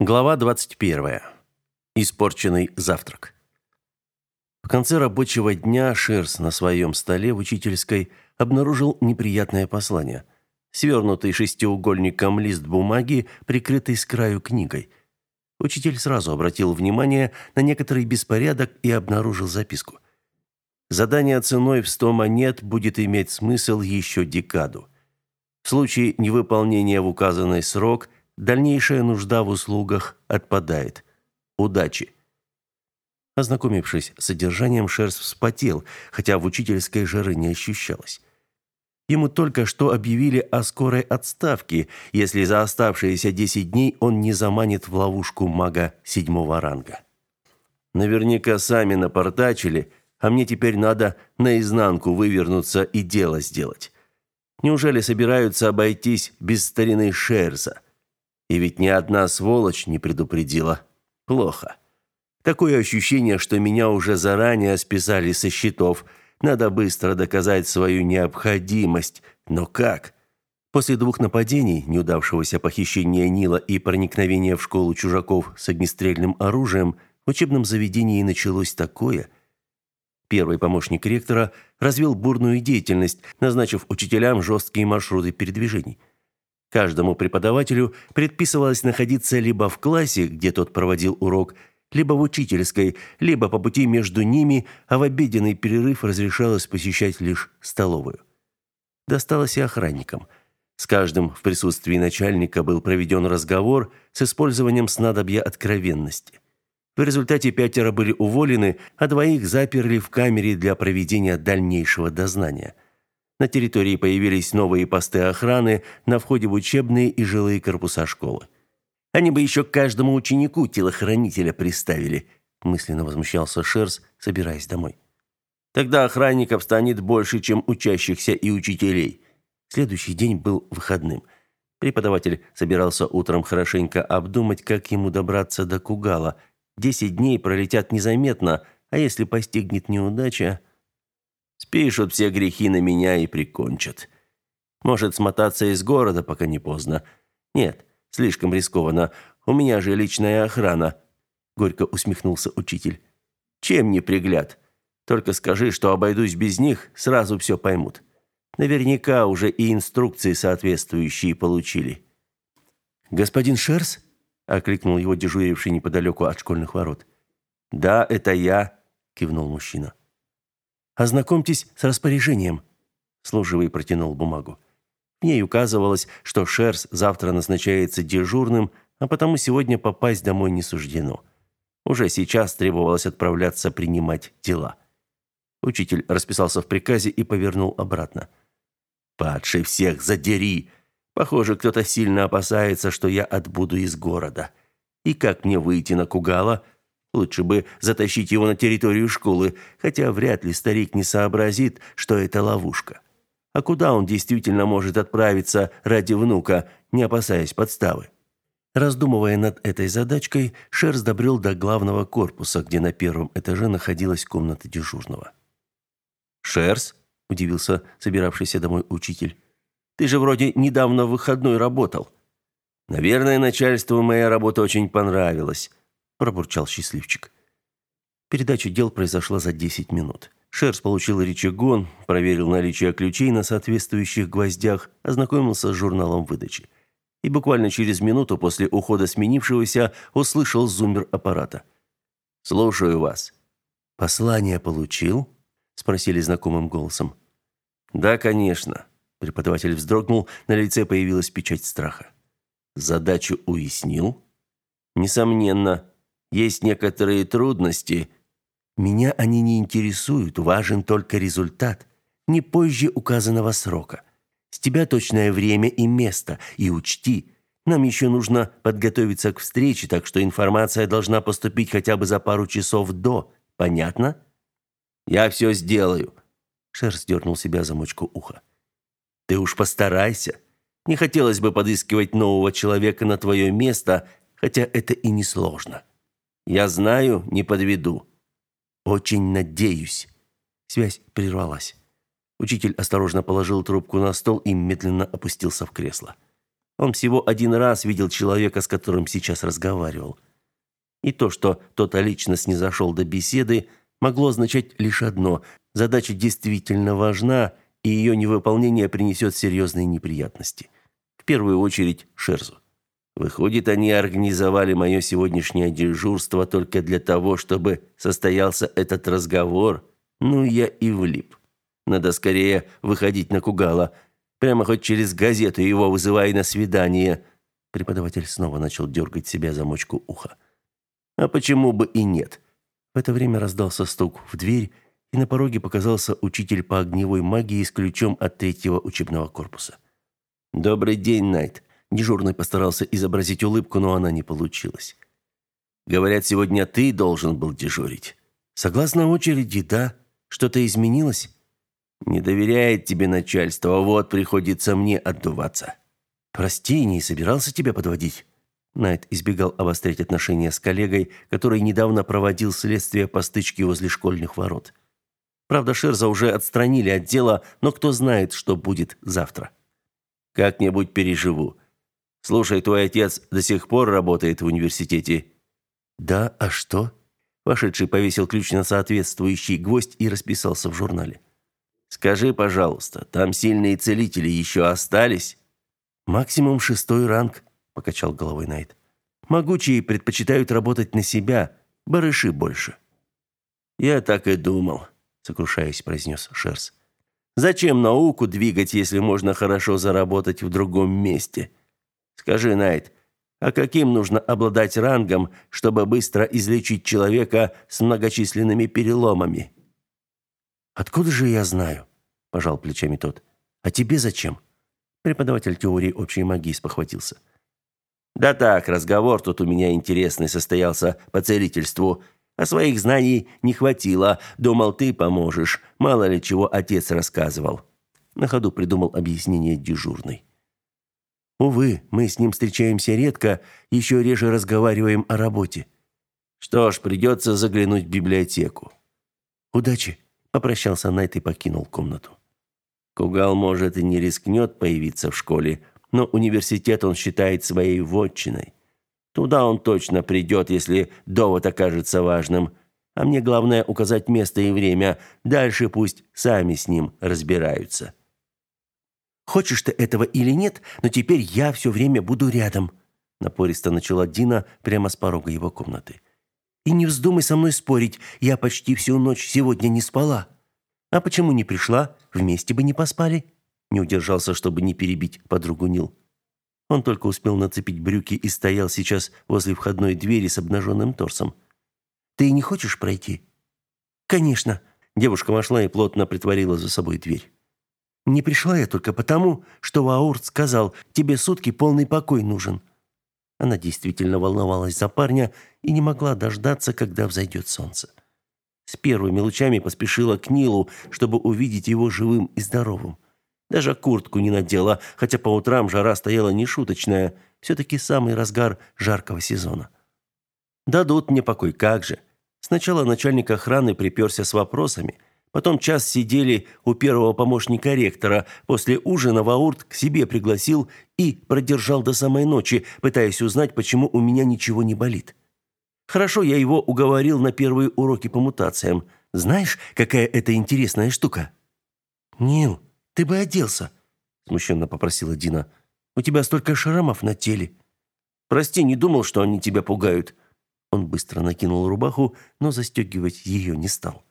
Глава 21. Испорченный завтрак. В конце рабочего дня Шерс на своем столе в учительской обнаружил неприятное послание. Свернутый шестиугольником лист бумаги, прикрытый с краю книгой. Учитель сразу обратил внимание на некоторый беспорядок и обнаружил записку. Задание ценой в 100 монет будет иметь смысл еще декаду. В случае невыполнения в указанный срок – Дальнейшая нужда в услугах отпадает. Удачи. Ознакомившись с содержанием, Шерс вспотел, хотя в учительской жары не ощущалось. Ему только что объявили о скорой отставке, если за оставшиеся 10 дней он не заманит в ловушку мага седьмого ранга. Наверняка сами напортачили, а мне теперь надо наизнанку вывернуться и дело сделать. Неужели собираются обойтись без старины Шерса? И ведь ни одна сволочь не предупредила. Плохо. Такое ощущение, что меня уже заранее списали со счетов. Надо быстро доказать свою необходимость. Но как? После двух нападений, неудавшегося похищения Нила и проникновения в школу чужаков с огнестрельным оружием, в учебном заведении началось такое. Первый помощник ректора развил бурную деятельность, назначив учителям жесткие маршруты передвижений. Каждому преподавателю предписывалось находиться либо в классе, где тот проводил урок, либо в учительской, либо по пути между ними, а в обеденный перерыв разрешалось посещать лишь столовую. Досталось и охранникам. С каждым в присутствии начальника был проведен разговор с использованием снадобья откровенности. В результате пятеро были уволены, а двоих заперли в камере для проведения дальнейшего дознания – на территории появились новые посты охраны на входе в учебные и жилые корпуса школы. Они бы еще каждому ученику телохранителя приставили, мысленно возмущался Шерс, собираясь домой. Тогда охранников станет больше, чем учащихся и учителей. Следующий день был выходным. Преподаватель собирался утром хорошенько обдумать, как ему добраться до Кугала. Десять дней пролетят незаметно, а если постигнет неудача, Спишут все грехи на меня и прикончат. Может, смотаться из города, пока не поздно. Нет, слишком рискованно. У меня же личная охрана, горько усмехнулся учитель. Чем не пригляд? Только скажи, что обойдусь без них, сразу все поймут. Наверняка уже и инструкции соответствующие получили. Господин Шерс окликнул его дежуривший неподалеку от школьных ворот. Да, это я, кивнул мужчина. Ознакомьтесь с распоряжением. Служивый протянул бумагу. В ней указывалось, что Шерс завтра назначается дежурным, а потому сегодня попасть домой не суждено. Уже сейчас требовалось отправляться принимать дела. Учитель расписался в приказе и повернул обратно. «Падший всех задери! Похоже, кто-то сильно опасается, что я отбуду из города. И как мне выйти на Кугала?» Лучше бы затащить его на территорию школы, хотя вряд ли старик не сообразит, что это ловушка. А куда он действительно может отправиться ради внука, не опасаясь подставы? Раздумывая над этой задачкой, Шерс добрел до главного корпуса, где на первом этаже находилась комната дежурного. «Шерс?» – удивился собиравшийся домой учитель. «Ты же вроде недавно в выходной работал». «Наверное, начальству моя работа очень понравилась», пробурчал счастливчик. Передача дел произошла за 10 минут. Шерс получил рычагон, проверил наличие ключей на соответствующих гвоздях, ознакомился с журналом выдачи. И буквально через минуту после ухода сменившегося услышал зуммер аппарата. «Слушаю вас». «Послание получил?» – спросили знакомым голосом. «Да, конечно». Преподаватель вздрогнул, на лице появилась печать страха. «Задачу уяснил?» «Несомненно», есть некоторые трудности. Меня они не интересуют, важен только результат, не позже указанного срока. С тебя точное время и место, и учти, нам еще нужно подготовиться к встрече, так что информация должна поступить хотя бы за пару часов до. Понятно? Я все сделаю. Шерс дернул себя замочку уха. Ты уж постарайся. Не хотелось бы подыскивать нового человека на твое место, хотя это и не сложно. Я знаю, не подведу. Очень надеюсь. Связь прервалась. Учитель осторожно положил трубку на стол и медленно опустился в кресло. Он всего один раз видел человека, с которым сейчас разговаривал. И то, что тот лично снизошел до беседы, могло означать лишь одно – задача действительно важна, и ее невыполнение принесет серьезные неприятности. В первую очередь Шерзу. Выходит, они организовали мое сегодняшнее дежурство только для того, чтобы состоялся этот разговор. Ну, я и влип. Надо скорее выходить на Кугала. Прямо хоть через газету его вызывай на свидание. Преподаватель снова начал дергать себя за мочку уха. А почему бы и нет? В это время раздался стук в дверь, и на пороге показался учитель по огневой магии с ключом от третьего учебного корпуса. «Добрый день, Найт!» Дежурный постарался изобразить улыбку, но она не получилась. «Говорят, сегодня ты должен был дежурить». «Согласно очереди, да. Что-то изменилось?» «Не доверяет тебе начальство, а вот приходится мне отдуваться». «Прости, не собирался тебя подводить». Найт избегал обострять отношения с коллегой, который недавно проводил следствие по стычке возле школьных ворот. Правда, Шерза уже отстранили от дела, но кто знает, что будет завтра. Как-нибудь переживу. Слушай, твой отец до сих пор работает в университете. Да, а что? Вошедший повесил ключ на соответствующий гвоздь и расписался в журнале. Скажи, пожалуйста, там сильные целители еще остались? Максимум шестой ранг, покачал головой Найт. Могучие предпочитают работать на себя, барыши больше. Я так и думал сокрушаясь, произнес Шерс. Зачем науку двигать, если можно хорошо заработать в другом месте? Скажи, Найт, а каким нужно обладать рангом, чтобы быстро излечить человека с многочисленными переломами? Откуда же я знаю? пожал плечами тот. А тебе зачем? Преподаватель теории общей магии спохватился. Да так, разговор тут у меня интересный состоялся по целительству. А своих знаний не хватило. Думал, ты поможешь. Мало ли чего отец рассказывал. На ходу придумал объяснение дежурный. Увы, мы с ним встречаемся редко, еще реже разговариваем о работе. Что ж, придется заглянуть в библиотеку. Удачи, попрощался Найт и покинул комнату. Кугал, может, и не рискнет появиться в школе, но университет он считает своей вотчиной. Туда он точно придет, если довод окажется важным. А мне главное указать место и время. Дальше пусть сами с ним разбираются. Хочешь ты этого или нет, но теперь я все время буду рядом, напористо начала Дина прямо с порога его комнаты. И не вздумай со мной спорить, я почти всю ночь сегодня не спала. А почему не пришла? Вместе бы не поспали. Не удержался, чтобы не перебить подругу Нил. Он только успел нацепить брюки и стоял сейчас возле входной двери с обнаженным торсом. «Ты не хочешь пройти?» «Конечно!» Девушка вошла и плотно притворила за собой дверь. «Не пришла я только потому, что Ваурт сказал, тебе сутки полный покой нужен». Она действительно волновалась за парня и не могла дождаться, когда взойдет солнце. С первыми лучами поспешила к Нилу, чтобы увидеть его живым и здоровым. Даже куртку не надела, хотя по утрам жара стояла нешуточная, все-таки самый разгар жаркого сезона. Дадут мне покой, как же. Сначала начальник охраны приперся с вопросами, потом час сидели у первого помощника ректора, после ужина Ваурт к себе пригласил и продержал до самой ночи, пытаясь узнать, почему у меня ничего не болит. Хорошо, я его уговорил на первые уроки по мутациям. Знаешь, какая это интересная штука? Нил, ты бы оделся, смущенно попросила Дина. У тебя столько шрамов на теле. Прости, не думал, что они тебя пугают. Он быстро накинул рубаху, но застегивать ее не стал.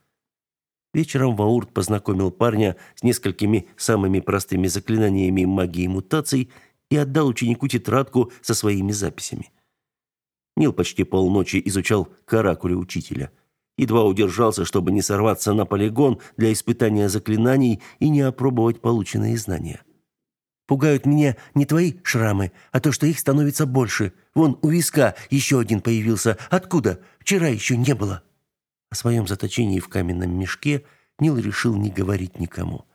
Вечером Ваурт познакомил парня с несколькими самыми простыми заклинаниями магии мутаций и отдал ученику тетрадку со своими записями. Нил почти полночи изучал каракули учителя – едва удержался, чтобы не сорваться на полигон для испытания заклинаний и не опробовать полученные знания. Пугают меня не твои шрамы, а то, что их становится больше. Вон у виска еще один появился. Откуда? Вчера еще не было. О своем заточении в каменном мешке Нил решил не говорить никому.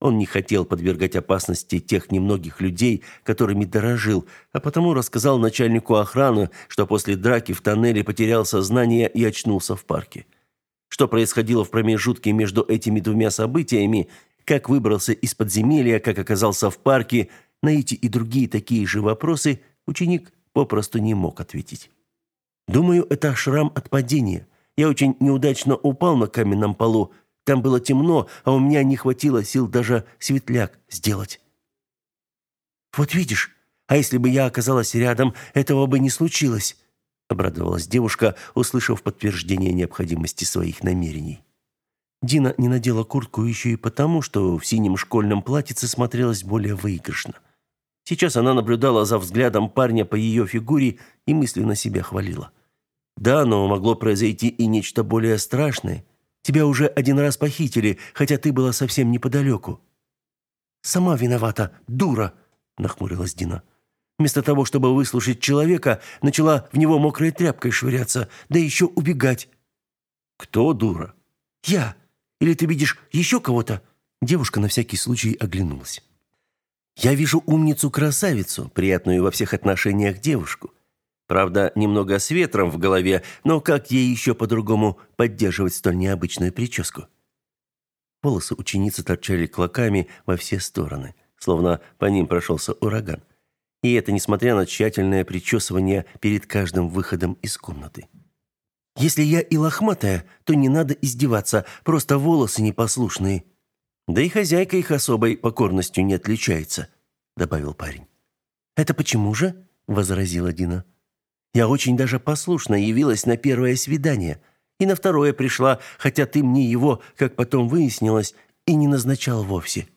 Он не хотел подвергать опасности тех немногих людей, которыми дорожил, а потому рассказал начальнику охраны, что после драки в тоннеле потерял сознание и очнулся в парке. Что происходило в промежутке между этими двумя событиями, как выбрался из подземелья, как оказался в парке, на эти и другие такие же вопросы ученик попросту не мог ответить. «Думаю, это шрам от падения. Я очень неудачно упал на каменном полу. Там было темно, а у меня не хватило сил даже светляк сделать». «Вот видишь, а если бы я оказалась рядом, этого бы не случилось», обрадовалась девушка, услышав подтверждение необходимости своих намерений. Дина не надела куртку еще и потому, что в синем школьном платьице смотрелась более выигрышно. Сейчас она наблюдала за взглядом парня по ее фигуре и мысленно себя хвалила. Да, но могло произойти и нечто более страшное. Тебя уже один раз похитили, хотя ты была совсем неподалеку. «Сама виновата, дура!» – нахмурилась Дина. Вместо того, чтобы выслушать человека, начала в него мокрой тряпкой швыряться, да еще убегать. «Кто дура?» «Я. Или ты видишь еще кого-то?» Девушка на всякий случай оглянулась. «Я вижу умницу-красавицу, приятную во всех отношениях девушку. Правда, немного с ветром в голове, но как ей еще по-другому поддерживать столь необычную прическу?» Волосы ученицы торчали клоками во все стороны, словно по ним прошелся ураган. И это несмотря на тщательное причесывание перед каждым выходом из комнаты. Если я и лохматая, то не надо издеваться, просто волосы непослушные. Да и хозяйка их особой покорностью не отличается, добавил парень. Это почему же? возразила Дина. Я очень даже послушно явилась на первое свидание, и на второе пришла, хотя ты мне его, как потом выяснилось, и не назначал вовсе.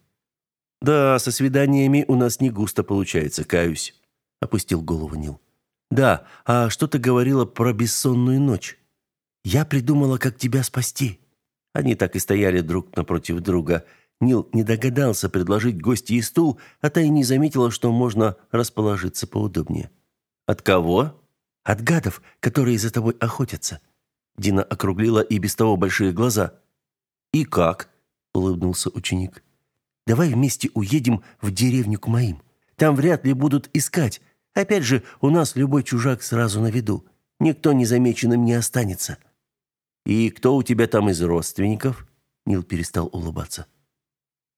Да, со свиданиями у нас не густо получается, каюсь, опустил голову Нил. Да, а что ты говорила про бессонную ночь? Я придумала, как тебя спасти. Они так и стояли друг напротив друга. Нил не догадался предложить гостье стул, а та и не заметила, что можно расположиться поудобнее. От кого? От гадов, которые за тобой охотятся. Дина округлила и без того большие глаза. И как? улыбнулся ученик. Давай вместе уедем в деревню к моим. Там вряд ли будут искать. Опять же, у нас любой чужак сразу на виду. Никто незамеченным не останется. «И кто у тебя там из родственников?» Нил перестал улыбаться.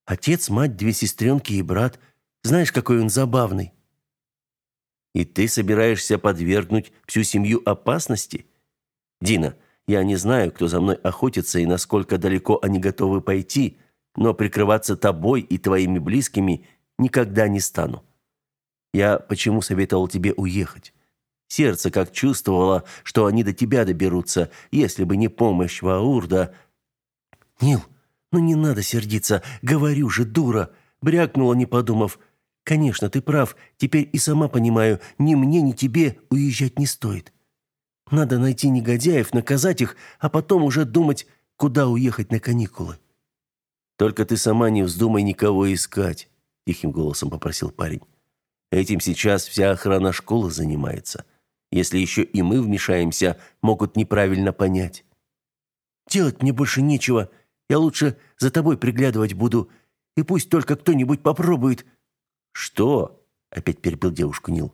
«Отец, мать, две сестренки и брат. Знаешь, какой он забавный». «И ты собираешься подвергнуть всю семью опасности?» «Дина, я не знаю, кто за мной охотится и насколько далеко они готовы пойти, но прикрываться тобой и твоими близкими никогда не стану. Я почему советовал тебе уехать? Сердце как чувствовало, что они до тебя доберутся, если бы не помощь Ваурда. Нил, ну не надо сердиться, говорю же, дура, брякнула, не подумав. Конечно, ты прав. Теперь и сама понимаю, ни мне, ни тебе уезжать не стоит. Надо найти негодяев, наказать их, а потом уже думать, куда уехать на каникулы. Только ты сама не вздумай никого искать, тихим голосом попросил парень. Этим сейчас вся охрана школы занимается. Если еще и мы вмешаемся, могут неправильно понять. Делать мне больше нечего. Я лучше за тобой приглядывать буду. И пусть только кто-нибудь попробует. Что? Опять перебил девушку Нил.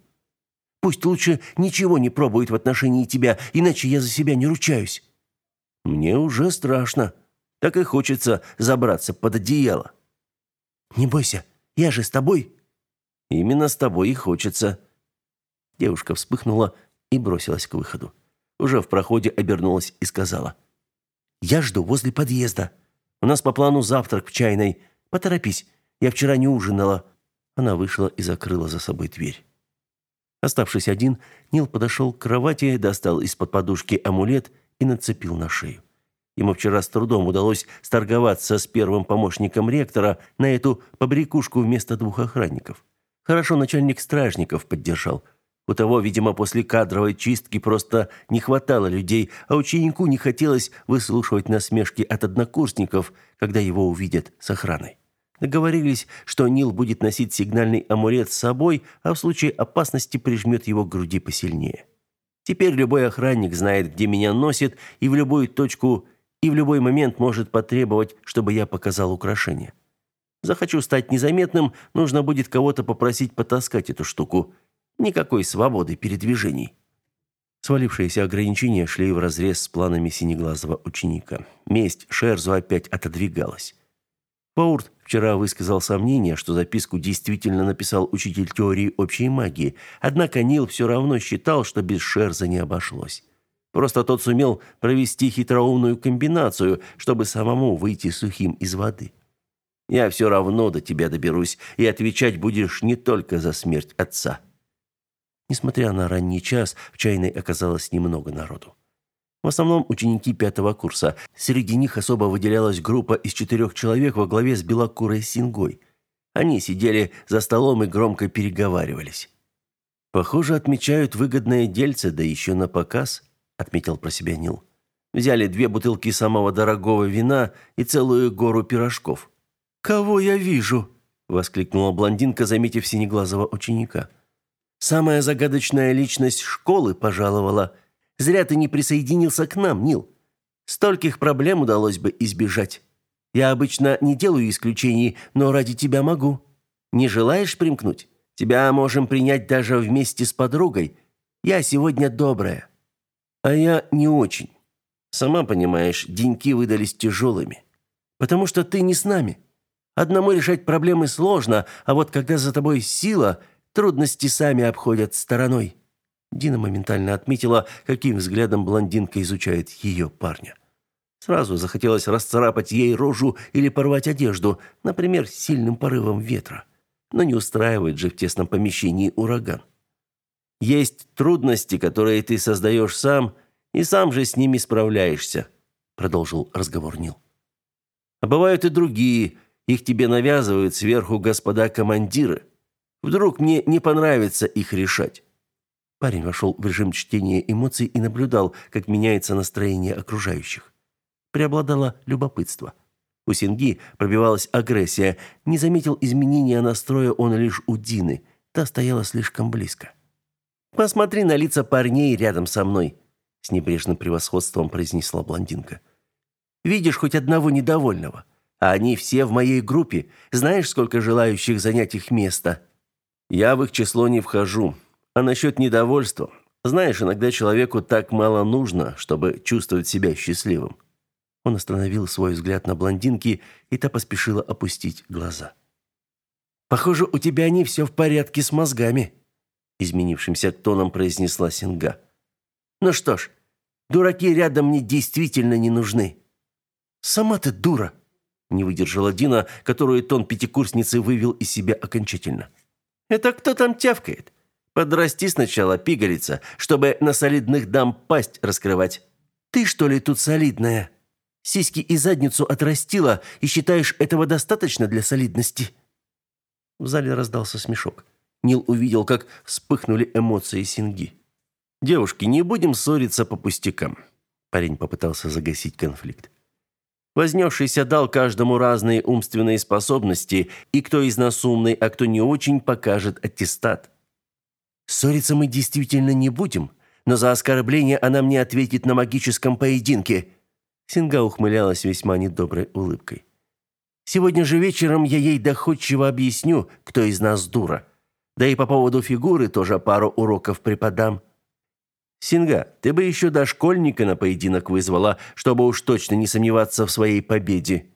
Пусть лучше ничего не пробует в отношении тебя, иначе я за себя не ручаюсь. Мне уже страшно. Так и хочется забраться под одеяло. Не бойся, я же с тобой. Именно с тобой и хочется. Девушка вспыхнула и бросилась к выходу. Уже в проходе обернулась и сказала: "Я жду возле подъезда. У нас по плану завтрак в чайной. Поторопись, я вчера не ужинала". Она вышла и закрыла за собой дверь. Оставшись один, Нил подошел к кровати, достал из-под подушки амулет и нацепил на шею. Ему вчера с трудом удалось сторговаться с первым помощником ректора на эту побрякушку вместо двух охранников. Хорошо начальник стражников поддержал – у того, видимо, после кадровой чистки просто не хватало людей, а ученику не хотелось выслушивать насмешки от однокурсников, когда его увидят с охраной. Договорились, что Нил будет носить сигнальный амулет с собой, а в случае опасности прижмет его к груди посильнее. Теперь любой охранник знает, где меня носит, и в любую точку, и в любой момент может потребовать, чтобы я показал украшение. Захочу стать незаметным, нужно будет кого-то попросить потаскать эту штуку – Никакой свободы передвижений. Свалившиеся ограничения шли вразрез с планами синеглазого ученика. Месть Шерзу опять отодвигалась. Паурт вчера высказал сомнение, что записку действительно написал учитель теории общей магии, однако Нил все равно считал, что без Шерза не обошлось. Просто тот сумел провести хитроумную комбинацию, чтобы самому выйти сухим из воды. Я все равно до тебя доберусь, и отвечать будешь не только за смерть отца. Несмотря на ранний час, в чайной оказалось немного народу. В основном ученики пятого курса. Среди них особо выделялась группа из четырех человек во главе с белокурой Сингой. Они сидели за столом и громко переговаривались. «Похоже, отмечают выгодное дельце, да еще на показ», — отметил про себя Нил. Взяли две бутылки самого дорогого вина и целую гору пирожков. «Кого я вижу?» — воскликнула блондинка, заметив синеглазого ученика. «Самая загадочная личность школы пожаловала. Зря ты не присоединился к нам, Нил. Стольких проблем удалось бы избежать. Я обычно не делаю исключений, но ради тебя могу. Не желаешь примкнуть? Тебя можем принять даже вместе с подругой. Я сегодня добрая». «А я не очень. Сама понимаешь, деньки выдались тяжелыми. Потому что ты не с нами». Одному решать проблемы сложно, а вот когда за тобой сила, трудности сами обходят стороной. Дина моментально отметила, каким взглядом блондинка изучает ее парня. Сразу захотелось расцарапать ей рожу или порвать одежду, например, сильным порывом ветра. Но не устраивает же в тесном помещении ураган. Есть трудности, которые ты создаешь сам, и сам же с ними справляешься, продолжил разговор Нил. А бывают и другие, их тебе навязывают сверху господа командиры. Вдруг мне не понравится их решать. Парень вошел в режим чтения эмоций и наблюдал, как меняется настроение окружающих. Преобладало любопытство. У Синги пробивалась агрессия. Не заметил изменения настроя он лишь у Дины. Та стояла слишком близко. «Посмотри на лица парней рядом со мной», — с небрежным превосходством произнесла блондинка. «Видишь хоть одного недовольного?» А они все в моей группе. Знаешь, сколько желающих занять их место? Я в их число не вхожу. А насчет недовольства? Знаешь, иногда человеку так мало нужно, чтобы чувствовать себя счастливым. Он остановил свой взгляд на блондинке, и та поспешила опустить глаза. Похоже, у тебя не все в порядке с мозгами, изменившимся тоном произнесла Синга. Ну что ж, дураки рядом мне действительно не нужны. Сама ты дура, не выдержала Дина, которую тон пятикурсницы вывел из себя окончательно. «Это кто там тявкает? Подрасти сначала, пигалица, чтобы на солидных дам пасть раскрывать. Ты, что ли, тут солидная? Сиськи и задницу отрастила, и считаешь, этого достаточно для солидности?» В зале раздался смешок. Нил увидел, как вспыхнули эмоции Синги. «Девушки, не будем ссориться по пустякам». Парень попытался загасить конфликт. Вознесшийся дал каждому разные умственные способности, и кто из нас умный, а кто не очень, покажет аттестат. Ссориться мы действительно не будем, но за оскорбление она мне ответит на магическом поединке. Синга ухмылялась весьма недоброй улыбкой. Сегодня же вечером я ей доходчиво объясню, кто из нас дура. Да и по поводу фигуры тоже пару уроков преподам. Синга, ты бы еще дошкольника на поединок вызвала, чтобы уж точно не сомневаться в своей победе.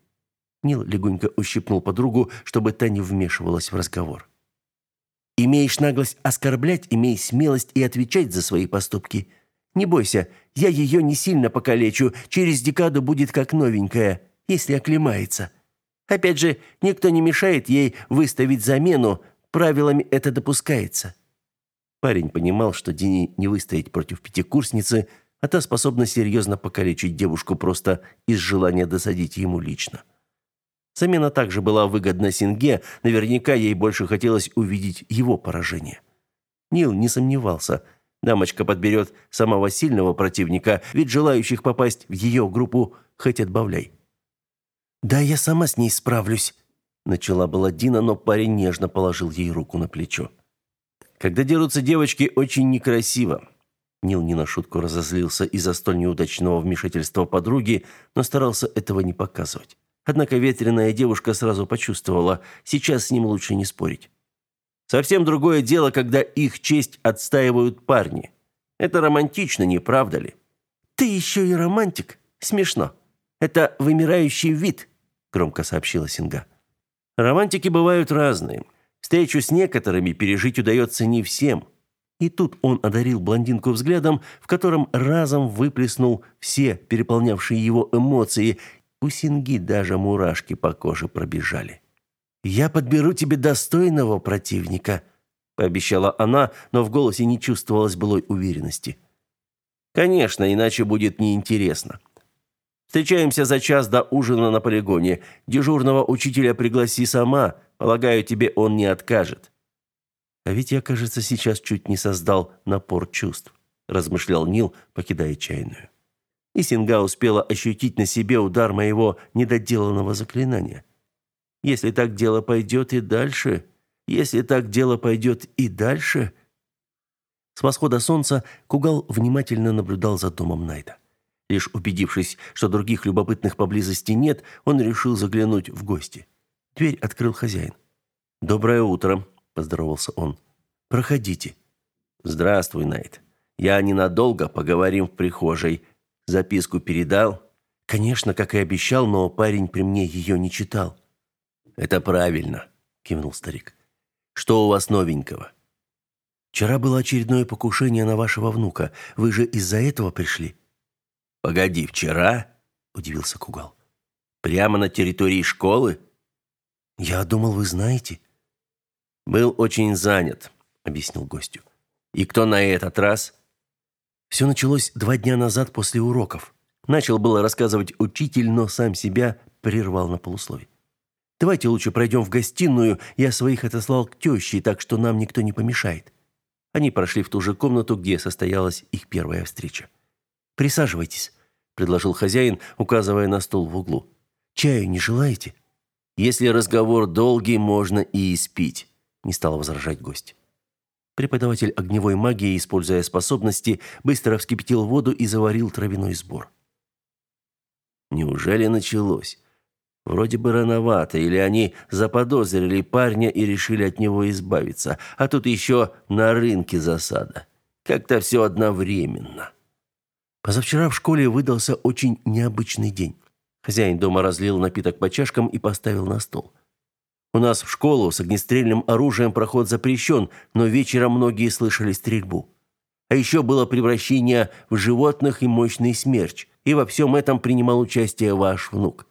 Нил легонько ущипнул подругу, чтобы та не вмешивалась в разговор. Имеешь наглость оскорблять, имей смелость и отвечать за свои поступки. Не бойся, я ее не сильно покалечу, через декаду будет как новенькая, если оклемается. Опять же, никто не мешает ей выставить замену, правилами это допускается. Парень понимал, что Дине не выстоять против пятикурсницы, а та способна серьезно покалечить девушку просто из желания досадить ему лично. Замена также была выгодна Синге, наверняка ей больше хотелось увидеть его поражение. Нил не сомневался. Дамочка подберет самого сильного противника, ведь желающих попасть в ее группу хоть отбавляй. «Да, я сама с ней справлюсь», — начала была Дина, но парень нежно положил ей руку на плечо. Когда дерутся девочки, очень некрасиво. Нил не на шутку разозлился из-за столь неудачного вмешательства подруги, но старался этого не показывать. Однако ветреная девушка сразу почувствовала, сейчас с ним лучше не спорить. Совсем другое дело, когда их честь отстаивают парни. Это романтично, не правда ли? Ты еще и романтик. Смешно. Это вымирающий вид, громко сообщила Синга. Романтики бывают разные. Встречу с некоторыми пережить удается не всем. И тут он одарил блондинку взглядом, в котором разом выплеснул все переполнявшие его эмоции. У Синги даже мурашки по коже пробежали. «Я подберу тебе достойного противника», – пообещала она, но в голосе не чувствовалось былой уверенности. «Конечно, иначе будет неинтересно. Встречаемся за час до ужина на полигоне. Дежурного учителя пригласи сама. Полагаю, тебе он не откажет». «А ведь я, кажется, сейчас чуть не создал напор чувств», размышлял Нил, покидая чайную. И Синга успела ощутить на себе удар моего недоделанного заклинания. Если так дело пойдет и дальше, если так дело пойдет и дальше... С восхода солнца Кугал внимательно наблюдал за домом Найта. Лишь убедившись, что других любопытных поблизости нет, он решил заглянуть в гости. Дверь открыл хозяин. «Доброе утро», – поздоровался он. «Проходите». «Здравствуй, Найт. Я ненадолго, поговорим в прихожей. Записку передал?» «Конечно, как и обещал, но парень при мне ее не читал». «Это правильно», – кивнул старик. «Что у вас новенького?» «Вчера было очередное покушение на вашего внука. Вы же из-за этого пришли?» «Погоди, вчера?» – удивился Кугал. «Прямо на территории школы?» «Я думал, вы знаете». «Был очень занят», – объяснил гостю. «И кто на этот раз?» Все началось два дня назад после уроков. Начал было рассказывать учитель, но сам себя прервал на полусловие. «Давайте лучше пройдем в гостиную. Я своих отослал к теще, так что нам никто не помешает». Они прошли в ту же комнату, где состоялась их первая встреча. Присаживайтесь, предложил хозяин, указывая на стол в углу. Чаю не желаете? Если разговор долгий, можно и испить, не стал возражать гость. Преподаватель огневой магии, используя способности, быстро вскипятил воду и заварил травяной сбор. Неужели началось? Вроде бы рановато, или они заподозрили парня и решили от него избавиться, а тут еще на рынке засада. Как-то все одновременно. Позавчера в школе выдался очень необычный день. Хозяин дома разлил напиток по чашкам и поставил на стол. У нас в школу с огнестрельным оружием проход запрещен, но вечером многие слышали стрельбу. А еще было превращение в животных и мощный смерч. И во всем этом принимал участие ваш внук.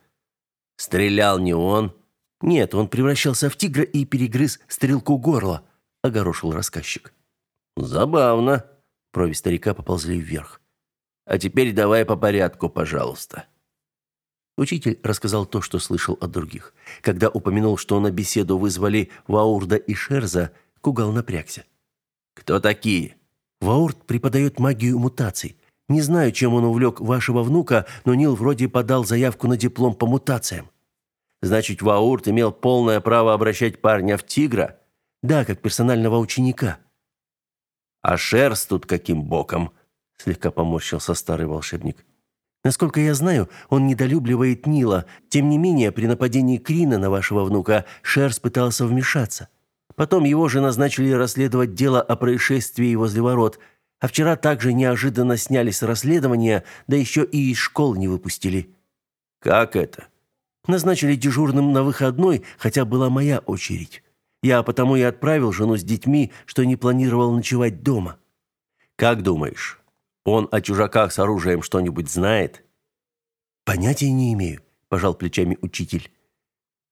Стрелял не он. Нет, он превращался в тигра и перегрыз стрелку горла, огорошил рассказчик. Забавно. Брови старика поползли вверх. А теперь давай по порядку, пожалуйста. Учитель рассказал то, что слышал от других. Когда упомянул, что на беседу вызвали Ваурда и Шерза, Кугал напрягся. Кто такие? Ваурд преподает магию мутаций. Не знаю, чем он увлек вашего внука, но Нил вроде подал заявку на диплом по мутациям. Значит, Ваурд имел полное право обращать парня в тигра? Да, как персонального ученика. А Шерз тут каким боком? слегка поморщился старый волшебник. Насколько я знаю, он недолюбливает Нила. Тем не менее, при нападении Крина на вашего внука Шерс пытался вмешаться. Потом его же назначили расследовать дело о происшествии возле ворот, а вчера также неожиданно сняли с расследования, да еще и из школы не выпустили. Как это? Назначили дежурным на выходной, хотя была моя очередь. Я потому и отправил жену с детьми, что не планировал ночевать дома. Как думаешь, он о чужаках с оружием что-нибудь знает? Понятия не имею, пожал плечами учитель.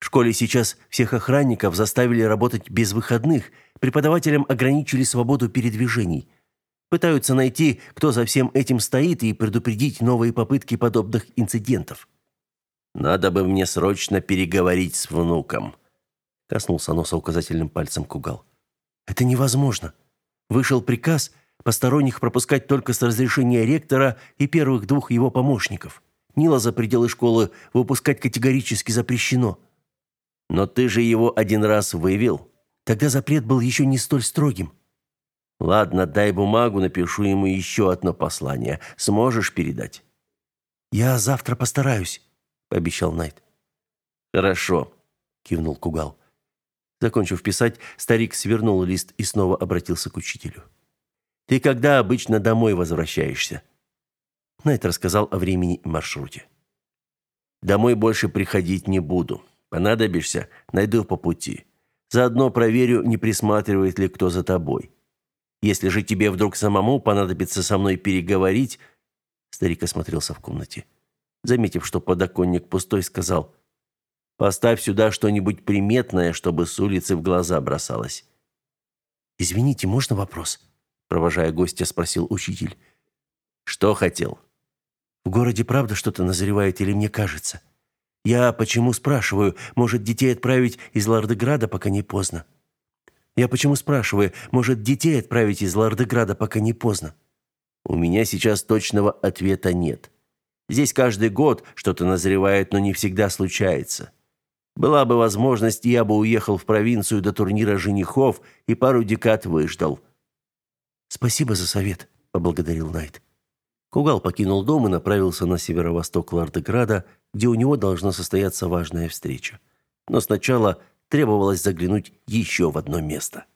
В школе сейчас всех охранников заставили работать без выходных, преподавателям ограничили свободу передвижений. Пытаются найти, кто за всем этим стоит и предупредить новые попытки подобных инцидентов. Надо бы мне срочно переговорить с внуком, коснулся носа указательным пальцем Кугал. Это невозможно. Вышел приказ, Посторонних пропускать только с разрешения ректора и первых двух его помощников. Нила за пределы школы выпускать категорически запрещено. Но ты же его один раз вывел. Тогда запрет был еще не столь строгим. Ладно, дай бумагу, напишу ему еще одно послание. Сможешь передать? Я завтра постараюсь, пообещал Найт. Хорошо, кивнул Кугал. Закончив писать, старик свернул лист и снова обратился к учителю. Ты когда обычно домой возвращаешься? Найт рассказал о времени и маршруте. Домой больше приходить не буду. Понадобишься, найду по пути. Заодно проверю, не присматривает ли кто за тобой. Если же тебе вдруг самому понадобится со мной переговорить, старик осмотрелся в комнате. Заметив, что подоконник пустой, сказал: "Поставь сюда что-нибудь приметное, чтобы с улицы в глаза бросалось". "Извините, можно вопрос?" Провожая гостя, спросил учитель. "Что хотел?" "В городе правда что-то назревает или мне кажется?" Я почему спрашиваю, может, детей отправить из Лардеграда, пока не поздно? Я почему спрашиваю, может, детей отправить из Лардеграда, пока не поздно? У меня сейчас точного ответа нет. Здесь каждый год что-то назревает, но не всегда случается. Была бы возможность, я бы уехал в провинцию до турнира женихов и пару декад выждал. Спасибо за совет, поблагодарил Найт. Кугал покинул дом и направился на северо-восток Лардеграда, где у него должна состояться важная встреча. Но сначала требовалось заглянуть еще в одно место –